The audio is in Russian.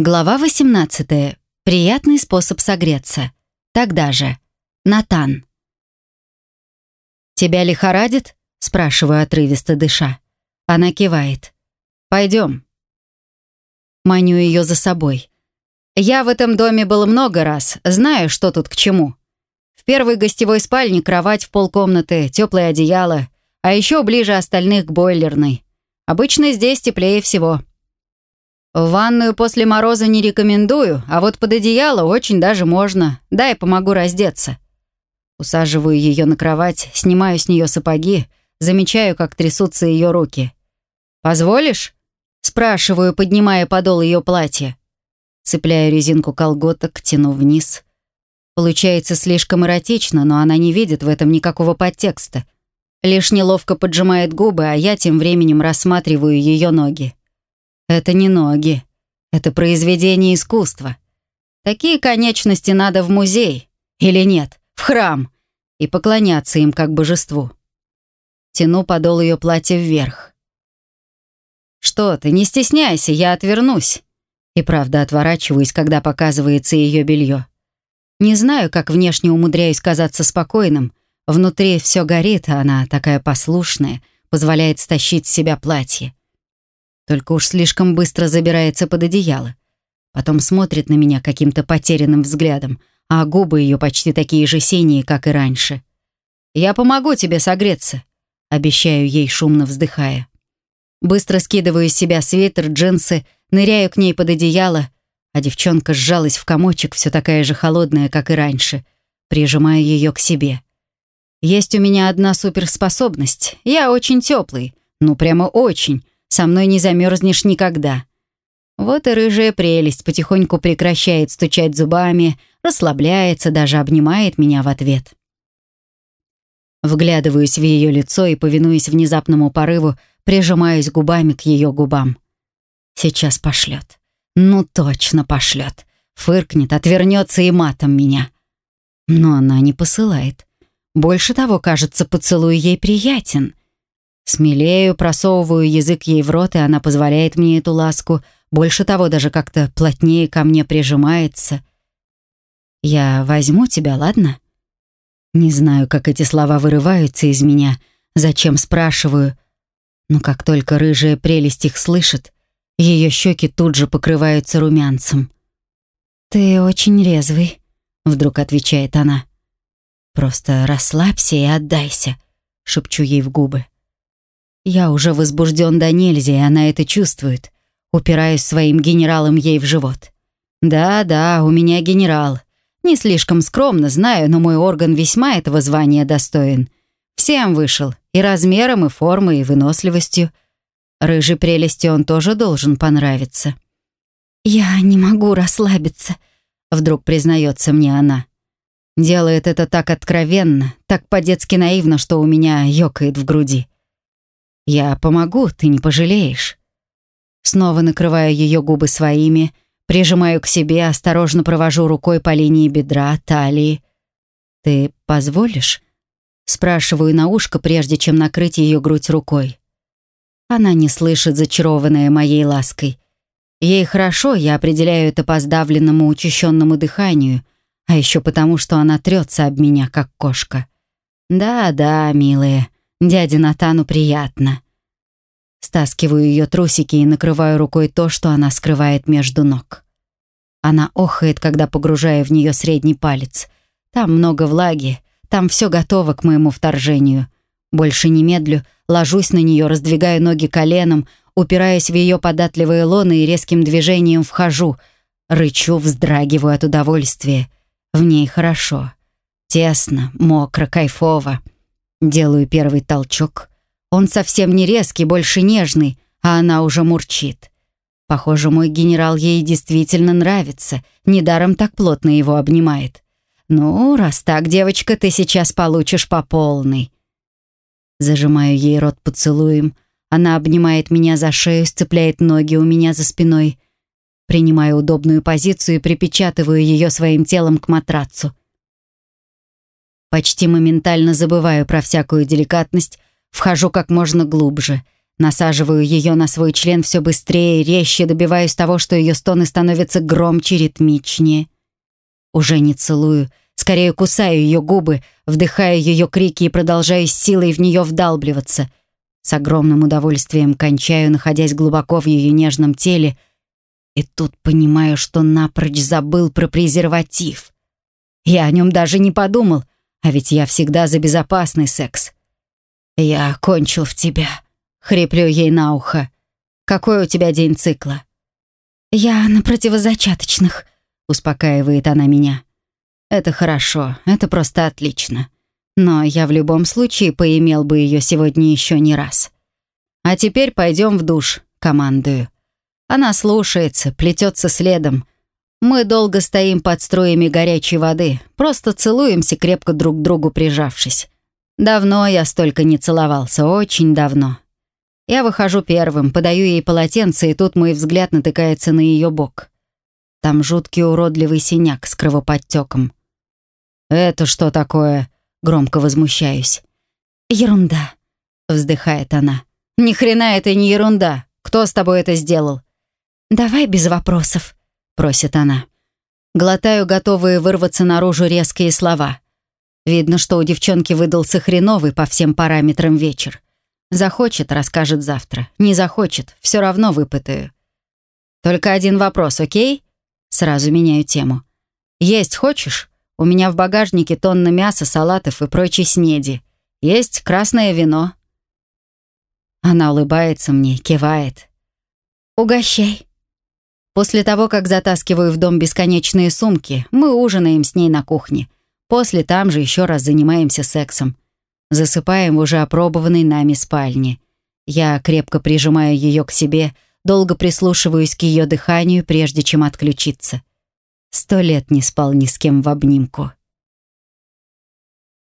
Глава 18. Приятный способ согреться. Тогда же. Натан. «Тебя лихорадит?» — спрашиваю отрывисто дыша. Она кивает. «Пойдем». Маню ее за собой. Я в этом доме был много раз, знаю, что тут к чему. В первой гостевой спальне кровать в полкомнаты, теплое одеяло, а еще ближе остальных к бойлерной. Обычно здесь теплее всего. В ванную после мороза не рекомендую, а вот под одеяло очень даже можно. Дай помогу раздеться. Усаживаю ее на кровать, снимаю с нее сапоги, замечаю, как трясутся ее руки. «Позволишь?» Спрашиваю, поднимая подол ее платья. Цепляю резинку колготок, тяну вниз. Получается слишком эротично, но она не видит в этом никакого подтекста. Лишь неловко поджимает губы, а я тем временем рассматриваю ее ноги. Это не ноги. Это произведение искусства. Такие конечности надо в музей. Или нет, в храм. И поклоняться им как божеству. Тяну подол ее платья вверх. «Что ты, не стесняйся, я отвернусь». И правда отворачиваюсь, когда показывается ее белье. Не знаю, как внешне умудряюсь казаться спокойным. Внутри все горит, а она такая послушная, позволяет стащить с себя платье. Только уж слишком быстро забирается под одеяло. Потом смотрит на меня каким-то потерянным взглядом, а губы ее почти такие же синие, как и раньше. «Я помогу тебе согреться», — обещаю ей, шумно вздыхая. Быстро скидываю с себя свитер, джинсы, ныряю к ней под одеяло, а девчонка сжалась в комочек, все такая же холодная, как и раньше. Прижимаю ее к себе. Есть у меня одна суперспособность. Я очень теплый, ну прямо очень, со мной не замерзнешь никогда. Вот и рыжая прелесть потихоньку прекращает стучать зубами, расслабляется, даже обнимает меня в ответ. Вглядываюсь в ее лицо и, повинуясь внезапному порыву, прижимаюсь губами к ее губам. Сейчас пошлет. Ну точно пошлет. Фыркнет, отвернется и матом меня. Но она не посылает. Больше того, кажется, поцелуй ей приятен. Смелею, просовываю язык ей в рот, и она позволяет мне эту ласку. Больше того, даже как-то плотнее ко мне прижимается. «Я возьму тебя, ладно?» Не знаю, как эти слова вырываются из меня, зачем спрашиваю. Но как только рыжая прелесть их слышит, ее щеки тут же покрываются румянцем. «Ты очень резвый», — вдруг отвечает она. «Просто расслабься и отдайся», — шепчу ей в губы. Я уже возбужден до нельзя, и она это чувствует. Упираюсь своим генералом ей в живот. Да-да, у меня генерал. Не слишком скромно, знаю, но мой орган весьма этого звания достоин. Всем вышел. И размером, и формой, и выносливостью. Рыжей прелести он тоже должен понравиться. «Я не могу расслабиться», — вдруг признается мне она. Делает это так откровенно, так по-детски наивно, что у меня ёкает в груди. «Я помогу, ты не пожалеешь». Снова накрываю ее губы своими, прижимаю к себе, осторожно провожу рукой по линии бедра, талии. «Ты позволишь?» Спрашиваю на ушко, прежде чем накрыть ее грудь рукой. Она не слышит, зачарованная моей лаской. Ей хорошо, я определяю это по сдавленному учащенному дыханию, а еще потому, что она трется об меня, как кошка. «Да-да, милая, Дяде Натану приятно. Стаскиваю ее трусики и накрываю рукой то, что она скрывает между ног. Она охает, когда погружаю в нее средний палец. Там много влаги, там все готово к моему вторжению. Больше не медлю, ложусь на нее, раздвигаю ноги коленом, упираясь в ее податливые лоны и резким движением вхожу. Рычу, вздрагиваю от удовольствия. В ней хорошо. Тесно, мокро, кайфово. Делаю первый толчок. Он совсем не резкий, больше нежный, а она уже мурчит. Похоже, мой генерал ей действительно нравится. Недаром так плотно его обнимает. Ну, раз так, девочка, ты сейчас получишь по полной. Зажимаю ей рот поцелуем. Она обнимает меня за шею, сцепляет ноги у меня за спиной. Принимаю удобную позицию и припечатываю ее своим телом к матрацу. Почти моментально забываю про всякую деликатность, вхожу как можно глубже. Насаживаю ее на свой член все быстрее, резче, добиваюсь того, что ее стоны становятся громче, ритмичнее. Уже не целую, скорее кусаю ее губы, вдыхаю ее крики и продолжаю с силой в нее вдалбливаться. С огромным удовольствием кончаю, находясь глубоко в ее нежном теле, и тут понимаю, что напрочь забыл про презерватив. Я о нем даже не подумал, а ведь я всегда за безопасный секс. «Я кончил в тебя», — хриплю ей на ухо. «Какой у тебя день цикла?» «Я на противозачаточных», — успокаивает она меня. «Это хорошо, это просто отлично. Но я в любом случае поимел бы ее сегодня еще не раз. А теперь пойдем в душ, командую». Она слушается, плетется следом. Мы долго стоим под струями горячей воды, просто целуемся, крепко друг к другу прижавшись. Давно я столько не целовался, очень давно. Я выхожу первым, подаю ей полотенце, и тут мой взгляд натыкается на ее бок. Там жуткий уродливый синяк с кровоподтеком. «Это что такое?» — громко возмущаюсь. «Ерунда», — вздыхает она. «Ни хрена это не ерунда. Кто с тобой это сделал?» «Давай без вопросов», — просит она. Глотаю готовые вырваться наружу резкие слова. Видно, что у девчонки выдался хреновый по всем параметрам вечер. Захочет, расскажет завтра. Не захочет, все равно выпытаю. Только один вопрос, окей? Сразу меняю тему. Есть хочешь? У меня в багажнике тонна мяса, салатов и прочей снеди. Есть красное вино. Она улыбается мне, кивает. «Угощай». После того, как затаскиваю в дом бесконечные сумки, мы ужинаем с ней на кухне. После там же еще раз занимаемся сексом. Засыпаем в уже опробованной нами спальне. Я крепко прижимаю ее к себе, долго прислушиваюсь к ее дыханию, прежде чем отключиться. Сто лет не спал ни с кем в обнимку.